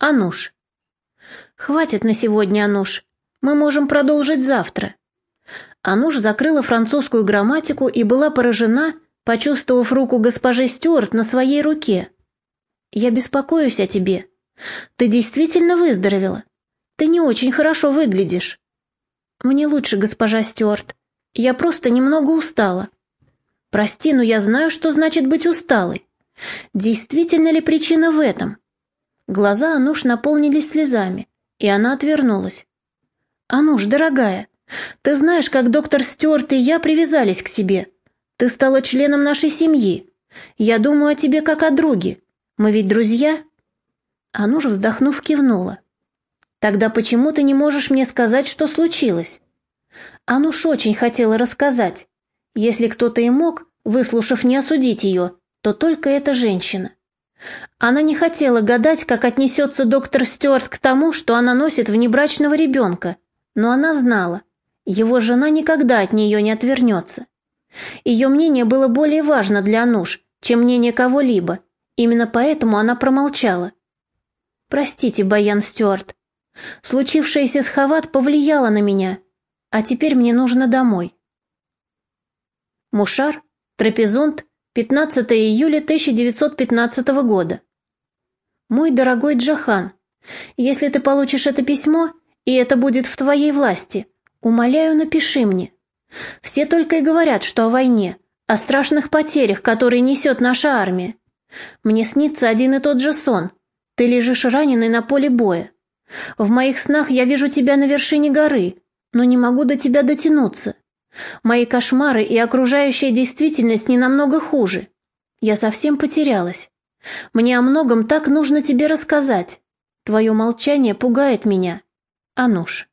Ануш. Хватит на сегодня, Ануш. Мы можем продолжить завтра. Ануш закрыла французскую грамматику и была поражена, почувствовав руку госпожи Стюарт на своей руке. «Я беспокоюсь о тебе. Ты действительно выздоровела. Ты не очень хорошо выглядишь». «Мне лучше, госпожа Стюарт. Я просто немного устала». «Прости, но я знаю, что значит быть усталой. Действительно ли причина в этом?» Глаза Ануш наполнились слезами, и она отвернулась. «Ануш, дорогая, ты знаешь, как доктор Стюарт и я привязались к тебе. Ты стала членом нашей семьи. Я думаю о тебе как о друге. Мы ведь друзья?» Ануш, вздохнув, кивнула. «Тогда почему ты не можешь мне сказать, что случилось?» Ануш очень хотела рассказать. Если кто-то и мог, выслушав, не осудить ее, то только эта женщина. Она не хотела гадать, как отнесется доктор Стюарт к тому, что она носит внебрачного ребенка, но она знала, его жена никогда от нее не отвернется. Ее мнение было более важно для Ануш, чем мнение кого-либо, Именно поэтому она промолчала. «Простите, Баян Стюарт. Случившееся с Хават повлияло на меня, а теперь мне нужно домой». Мушар, Трапезунд, 15 июля 1915 года. «Мой дорогой Джахан, если ты получишь это письмо, и это будет в твоей власти, умоляю, напиши мне. Все только и говорят, что о войне, о страшных потерях, которые несет наша армия. Мне снится один и тот же сон. Ты лежишь раненый на поле боя. В моих снах я вижу тебя на вершине горы, но не могу до тебя дотянуться. Мои кошмары и окружающая действительность не намного хуже. Я совсем потерялась. Мне о многом так нужно тебе рассказать. Твое молчание пугает меня. Ануш.